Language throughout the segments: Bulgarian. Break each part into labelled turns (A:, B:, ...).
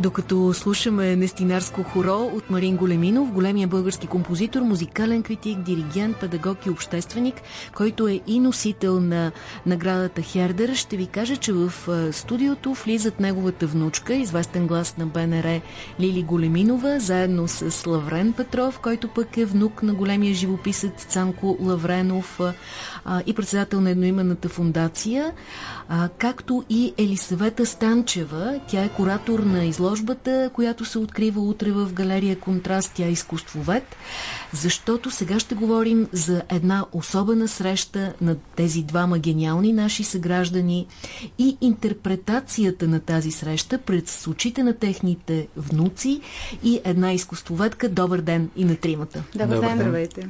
A: Докато слушаме Нестинарско хоро от Марин Големинов, големия български композитор, музикален критик, диригент, педагог и общественик, който е и носител на наградата Хердер, ще ви кажа, че в студиото влизат неговата внучка, известен глас на БНР Лили Големинова, заедно с Лаврен Петров, който пък е внук на големия живописец Цанко Лавренов и председател на едноименната фундация, както и Елисавета Станчева. Тя е куратор на изложбата, която се открива утре в галерия Контраст. Тя е изкуствовед, защото сега ще говорим за една особена среща на тези двама гениални наши съграждани и интерпретацията на тази среща пред очите на техните внуци и една изкуствоведка. Добър ден и на тримата.
B: Добър ден. Здравейте.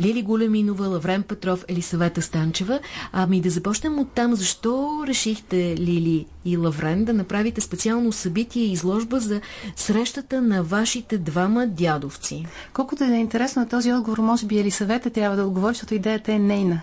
A: Лили Големинова, Лаврен Петров, Елисавета Станчева. Ами да започнем от там. Защо решихте, Лили и Лаврен, да направите специално събитие и изложба за срещата на вашите двама дядовци?
B: Колкото е интересно този отговор, може би Елисавета трябва да отговори, защото идеята е нейна.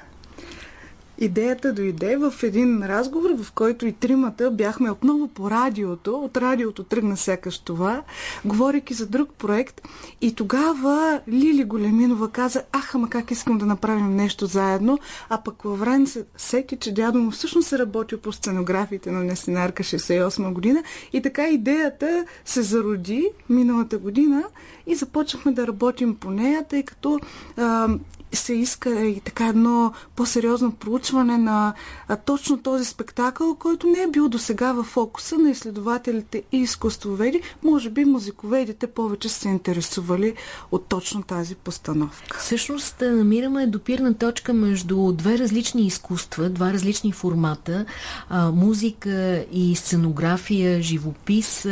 C: Идеята дойде в един разговор, в който и тримата бяхме отново по радиото. От радиото тръгна сякаш това, говорейки за друг проект. И тогава Лили Големинова каза, аха, ма как искам да направим нещо заедно. А пък Лаврен се сети, че дядо му всъщност е работил по сценографите на Несенарка 68 година. И така идеята се зароди миналата година и започнахме да работим по нея, тъй като а, се иска и така едно по-сериозно проучване на а, точно този спектакъл, който не е бил до сега в фокуса на изследователите и изкуствоведи. Може би музиковедите повече се интересували от точно тази постановка.
A: Всъщност намираме допирна точка между две различни изкуства, два различни формата, а, музика и сценография, живопис.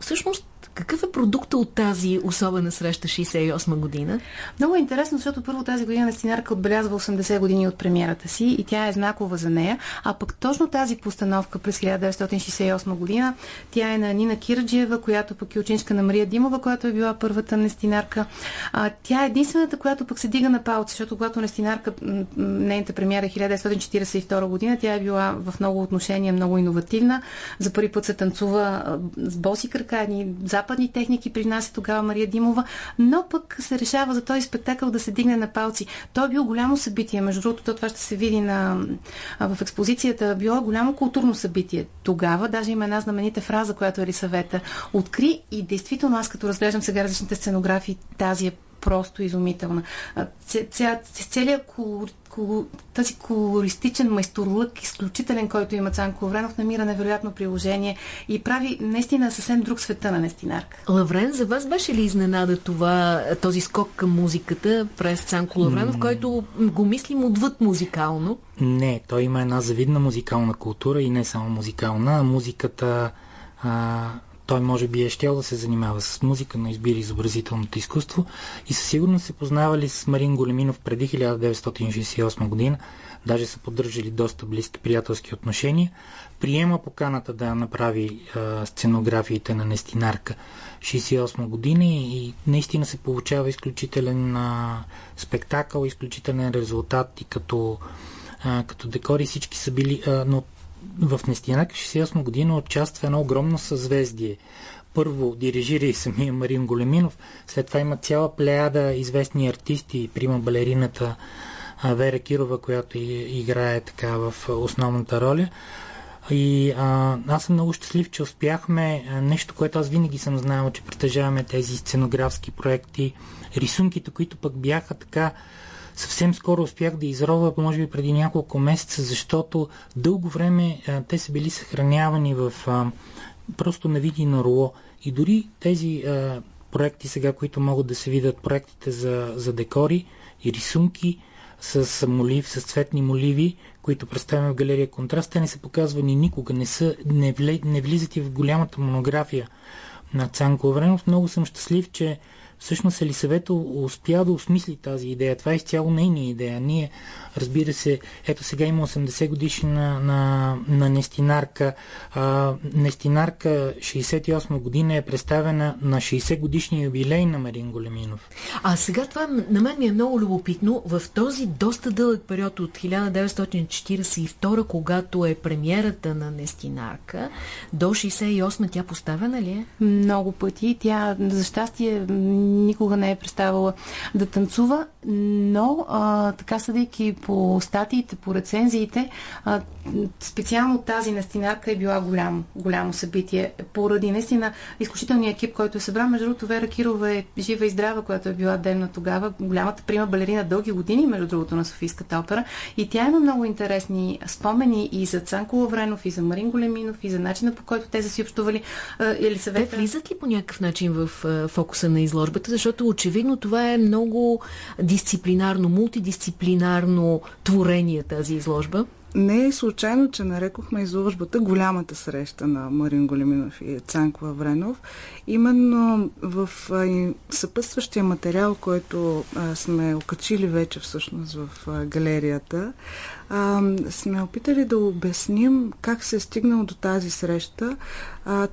A: Всъщност какъв е продукта от тази особена среща 68 година?
B: Много е интересно, защото първо тази година Стинарка отбелязва 80 години от премиерата си и тя е знакова за нея. А пък точно тази постановка през 1968 година, тя е на Нина Кирджиева, която пък е ученичка на Мария Димова, която е била първата Нестинарка. А, тя е единствената, която пък се дига на палци, защото когато Нестинарка, нейната премиера е 1942 година, тя е била в много отношения много иновативна. За първи път се танцува с боси крака, едни техники принася тогава Мария Димова, но пък се решава за този спектакъл да се дигне на палци. То е било голямо събитие. Между другото, това ще се види на, в експозицията. Било голямо културно събитие. Тогава даже има една знаменита фраза, която е съвета. Откри и действително аз като разглеждам сега различните сценографии, тази е просто изумителна. Целият тази колористичен майсторлък, изключителен, който има Цанко Лавренов, намира невероятно приложение и прави наистина съвсем друг света на Нестинарка.
A: Лаврен, за вас беше ли изненада това, този скок към музиката през Цанко Лавренов, mm. който го мислим отвъд музикално?
D: Не, той има една завидна музикална култура и не само музикална. Музиката а, той може би е щел да се занимава с музика, но избира изобразителното изкуство и със сигурност се познавали с Марин Големинов преди 1968 година, даже са поддържали доста близки приятелски отношения. Приема поканата да направи а, сценографиите на Нестинарка 68 година и наистина се получава изключителен а, спектакъл, изключителен резултат и като, а, като декори всички са били, а, но в Нестинак 68 година участва едно огромно съзвездие. Първо дирижира и самия Марин Големинов, след това има цяла плеяда известни артисти, прима балерината Вера Кирова, която играе така в основната роля. И а, аз съм много щастлив, че успяхме нещо, което аз винаги съм знаел, че притежаваме тези сценографски проекти, рисунките, които пък бяха така съвсем скоро успях да изрова, може би преди няколко месеца, защото дълго време а, те са били съхранявани в а, просто на види на роло. И дори тези а, проекти сега, които могат да се видят, проектите за, за декори и рисунки с молив, с цветни моливи, които представяме в галерия Контраст, те не са показвани никога, не, са, не, вле, не влизат и в голямата монография на Цанко Вренов. Много съм щастлив, че всъщност Елисавета успя да осмисли тази идея. Това е изцяло нейна идея. Ние, разбира се, ето сега има 80 годишна на, на Нестинарка. А, Нестинарка 68 година е представена на 60 годишния юбилей на Марин Големинов.
A: А сега това на мен ми е много любопитно. В този доста дълъг период от 1942, когато е премиерата на Нестинарка, до 68 тя поставена ли е?
B: Много пъти. Тя, за щастие, никога не е представила да танцува, но а, така съдейки по статиите, по рецензиите, а, специално тази Нестинарка е била голям, голямо събитие. Поради наистина изключителния екип, който е събран. Между другото, Вера Кирова е жива и здрава, която е била демна тогава. Голямата прима балерина дълги години, между другото, на Софийската опера. И тя има много интересни спомени и за Цанко Лавренов, и за Марин Големинов, и за начина по който те са си общували.
A: Или съвета... Те влизат ли по някакъв начин в фокуса на изложбата? Защото очевидно това е много дисциплинарно, мултидисциплинарно творение тази изложба.
C: Не е случайно, че нарекохме изложбата голямата среща на Марин Големинов и Цанко Авренов. Именно в съпътстващия материал, който сме окачили вече всъщност в галерията, сме опитали да обясним как се е стигнало до тази среща.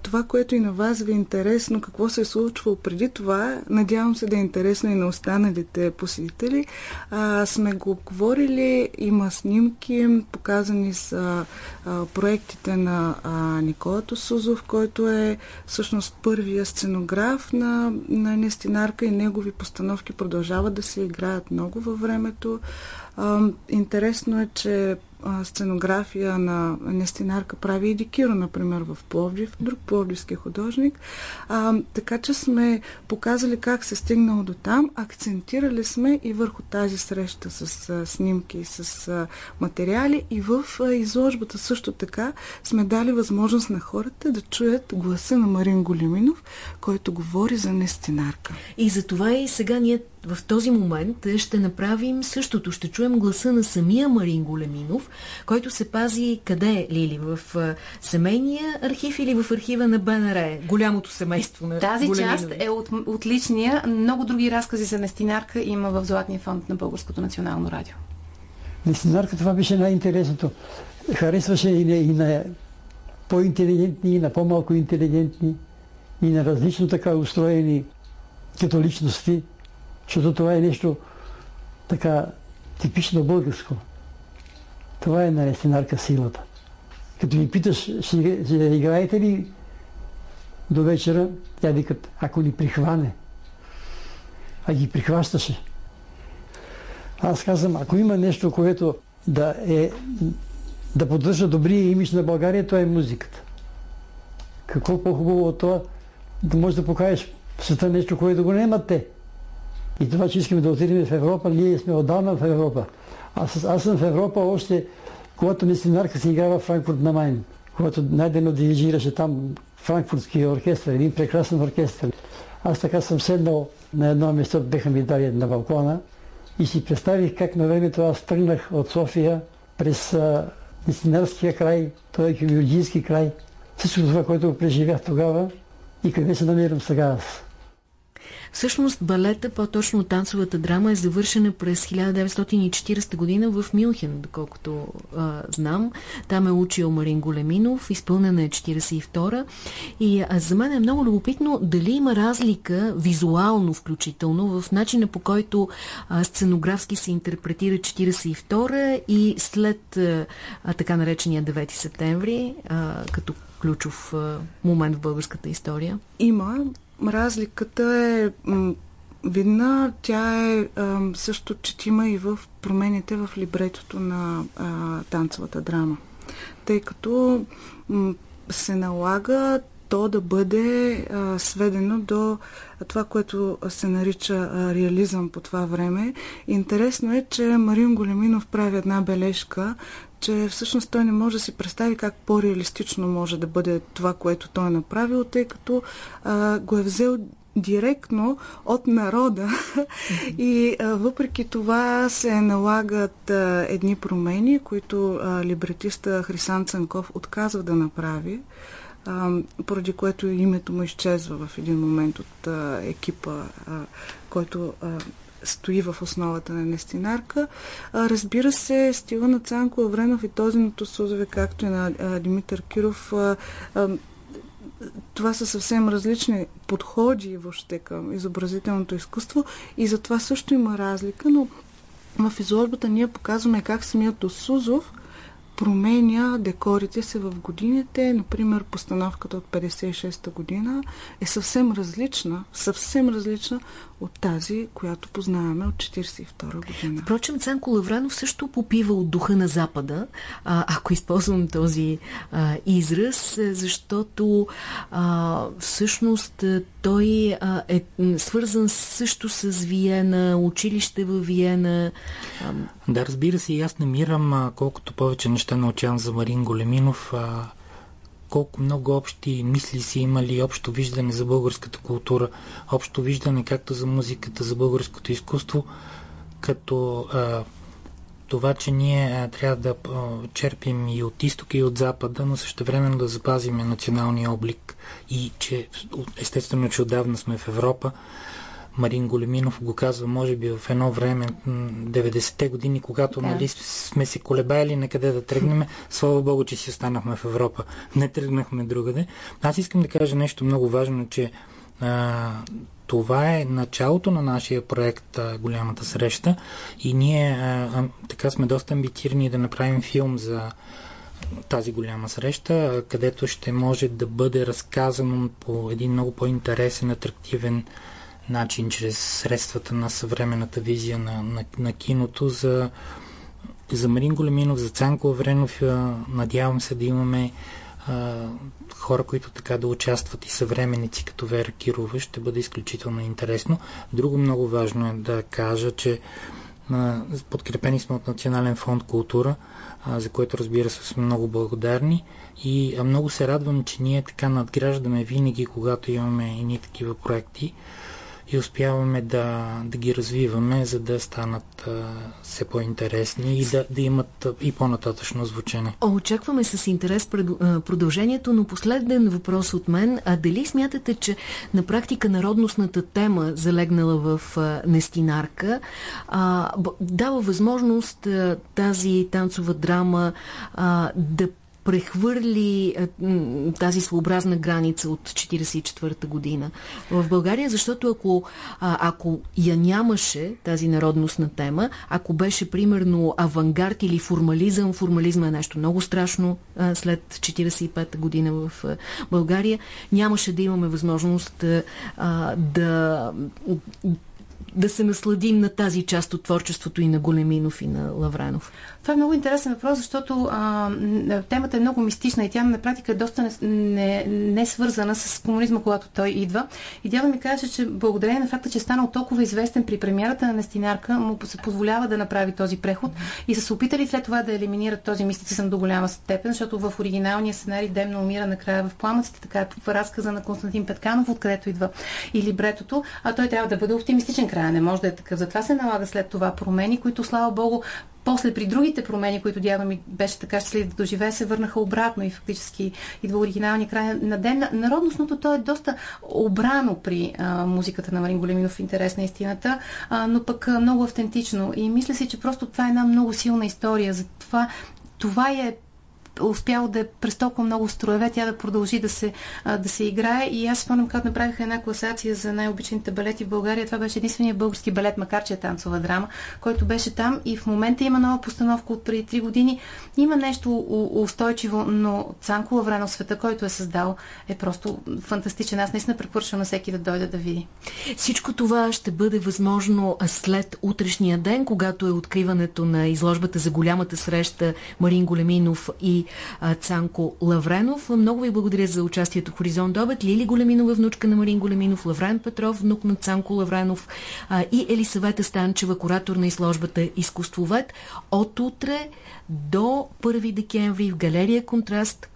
C: Това, което и на вас ви е интересно, какво се е случвало преди това, надявам се да е интересно и на останалите посетители. Сме го обговорили, има снимки, показани са а, проектите на а, Никола Тосузов, който е всъщност първия сценограф на, на Нестинарка и негови постановки продължават да се играят много във времето. А, интересно е, че сценография на Нестинарка прави и Дикиро, например, в Пловдив, друг пловдивски художник. А, така че сме показали как се стигнало до там, акцентирали сме и върху тази среща с а, снимки, с а, материали и в а, изложбата също така сме дали възможност на хората да чуят гласа на Марин Големинов, който говори за Нестинарка.
A: И за това и сега ние в този момент ще направим същото. Ще чуем гласа на самия Марин Големинов, който се пази къде, Лили? В семейния архив или в архива на БНР? Голямото семейство на
B: Тази
A: Големинови.
B: част е от, от личния. Много други разкази за Нестинарка има в Златния фонд на Българското национално радио.
E: Нестинарка това беше най-интересното. Харесваше и на, и на по-интелигентни, и на по-малко интелигентни, и на различно така устроени като личности защото това е нещо така типично българско. Това е на сценарка силата. Като ми питаш, ще играете ли до вечера, тя викат, ако ни прихване. А ги прихващаше. Аз казвам, ако има нещо, което да е да поддържа добрия имидж на България, това е музиката. Какво по-хубаво от това да можеш да покажеш в света нещо, което го нямат те. И това, че искаме да отидем в Европа, ние сме отдавна в Европа. Аз, аз съм в Европа още, когато Нестинарка си играва в Франкфурт на Майн. Когато най-дено дирижираше там франкфуртския оркестър, един прекрасен оркестър. Аз така съм седнал на едно место, беха ми дали на балкона и си представих как на времето аз тръгнах от София през Нестинарския край, той е край, всичко това, което преживях тогава и къде се намирам сега аз.
A: Всъщност балета, по-точно танцовата драма е завършена през 1940 година в Мюнхен, доколкото а, знам. Там е учил Марин Големинов, изпълнена е 42-а. И а, за мен е много любопитно дали има разлика, визуално включително, в начина по който а, сценографски се интерпретира 42-а и след а, така наречения 9 септември, а, като ключов а, момент в българската история?
C: Има. Разликата е видна. Тя е също четима и в промените в либретото на танцовата драма. Тъй като се налага то да бъде а, сведено до това, което се нарича а, реализъм по това време. Интересно е, че Марин Големинов прави една бележка, че всъщност той не може да си представи как по-реалистично може да бъде това, което той е направил, тъй като а, го е взел директно от народа и а, въпреки това се налагат а, едни промени, които а, либретиста Хрисан Цанков отказва да направи поради което името му изчезва в един момент от екипа, който стои в основата на Нестинарка. Разбира се, стила на Цанко Авренов и този на Тосузове, както и на Димитър Киров, това са съвсем различни подходи въобще към изобразителното изкуство и затова също има разлика, но в изложбата ние показваме как самият Досузов променя декорите се в годините. Например, постановката от 56-та година е съвсем различна, съвсем различна от тази, която познаваме от 42 година.
A: Впрочем, Цанко Лавранов също попива от духа на Запада, ако използвам този а, израз, защото а, всъщност той а, е свързан също с Виена, училище в Виена.
D: А... Да, разбира се, и аз намирам колкото повече неща научавам за Марин Големинов, колко много общи мисли си имали, общо виждане за българската култура, общо виждане както за музиката, за българското изкуство, като а, това, че ние трябва да а, черпим и от изтока и от запада, но също времено да запазим националния облик и че естествено, че отдавна сме в Европа, Марин Големинов го казва, може би в едно време, 90-те години, когато да. нали, сме се колебаяли на къде да тръгнем. Слава Богу, че си останахме в Европа. Не тръгнахме другаде. Аз искам да кажа нещо много важно, че а, това е началото на нашия проект а, Голямата среща и ние а, а, така сме доста амбицирани да направим филм за тази голяма среща, където ще може да бъде разказано по един много по-интересен, атрактивен начин, чрез средствата на съвременната визия на, на, на киното за, за Марин Големинов, за Цанко Авренов. Надявам се да имаме а, хора, които така да участват и съвременници като Вера Кирова. Ще бъде изключително интересно. Друго много важно е да кажа, че а, подкрепени сме от Национален фонд култура, а, за което разбира се сме много благодарни и а, много се радвам, че ние така надграждаме винаги, когато имаме и такива проекти и успяваме да, да ги развиваме, за да станат а, все по-интересни и да, да имат и по-нататъчно звучене.
A: Очакваме с интерес пред, а, продължението, но последен въпрос от мен. А дали смятате, че на практика народностната тема, залегнала в а, Нестинарка, а, дава възможност а, тази танцова драма а, да прехвърли тази своеобразна граница от 1944 година в България, защото ако, ако я нямаше тази народностна тема, ако беше примерно авангард или формализъм, формализма е нещо много страшно след 1945 година в България, нямаше да имаме възможност да да се насладим на тази част от творчеството и на Големинов и на Лавранов?
B: Това е много интересен въпрос, защото а, темата е много мистична и тя на практика е доста не, не, не свързана с комунизма, когато той идва. И дядо ми каже, че благодарение на факта, че е станал толкова известен при премиерата на Нестинарка, му се позволява да направи този преход и са се опитали след това да елиминират този мистицизъм до голяма степен, защото в оригиналния сценарий Демна умира накрая в пламъците, така е разказа на Константин Петканов, откъдето идва и либретото, а той трябва да бъде оптимистичен края, не може да е такъв. Затова се налага след това промени, които, слава Богу, после при другите промени, които дядо ми беше така щастлив да доживее, се върнаха обратно и фактически идва оригиналния край на ден. Народностното то е доста обрано при а, музиката на Марин Големинов, интерес на истината, а, но пък а, много автентично. И мисля си, че просто това е една много силна история. За това това е успяло да е през толкова много строеве, тя да продължи да се, да се играе. И аз спомням, когато направиха една класация за най-обичаните балети в България, това беше единствения български балет, макар че е танцова драма, който беше там и в момента има нова постановка от преди 3 години. Има нещо устойчиво, но Цанко Лаврено света, който е създал, е просто фантастичен. Аз наистина препоръчвам на всеки да дойде да види.
A: Всичко това ще бъде възможно след утрешния ден, когато е откриването на изложбата за голямата среща Марин Големинов и Цанко Лавренов. Много ви благодаря за участието в Хоризонт Обед. Лили Големинова, внучка на Марин Големинов, Лаврен Петров, внук на Цанко Лавренов и Елисавета Станчева, куратор на изложбата Изкуствовед. От утре до 1 декември в галерия Контраст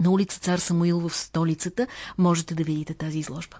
A: на улица Цар Самуил в столицата можете да видите тази изложба.